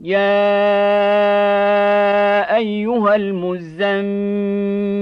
يا أيها المزمل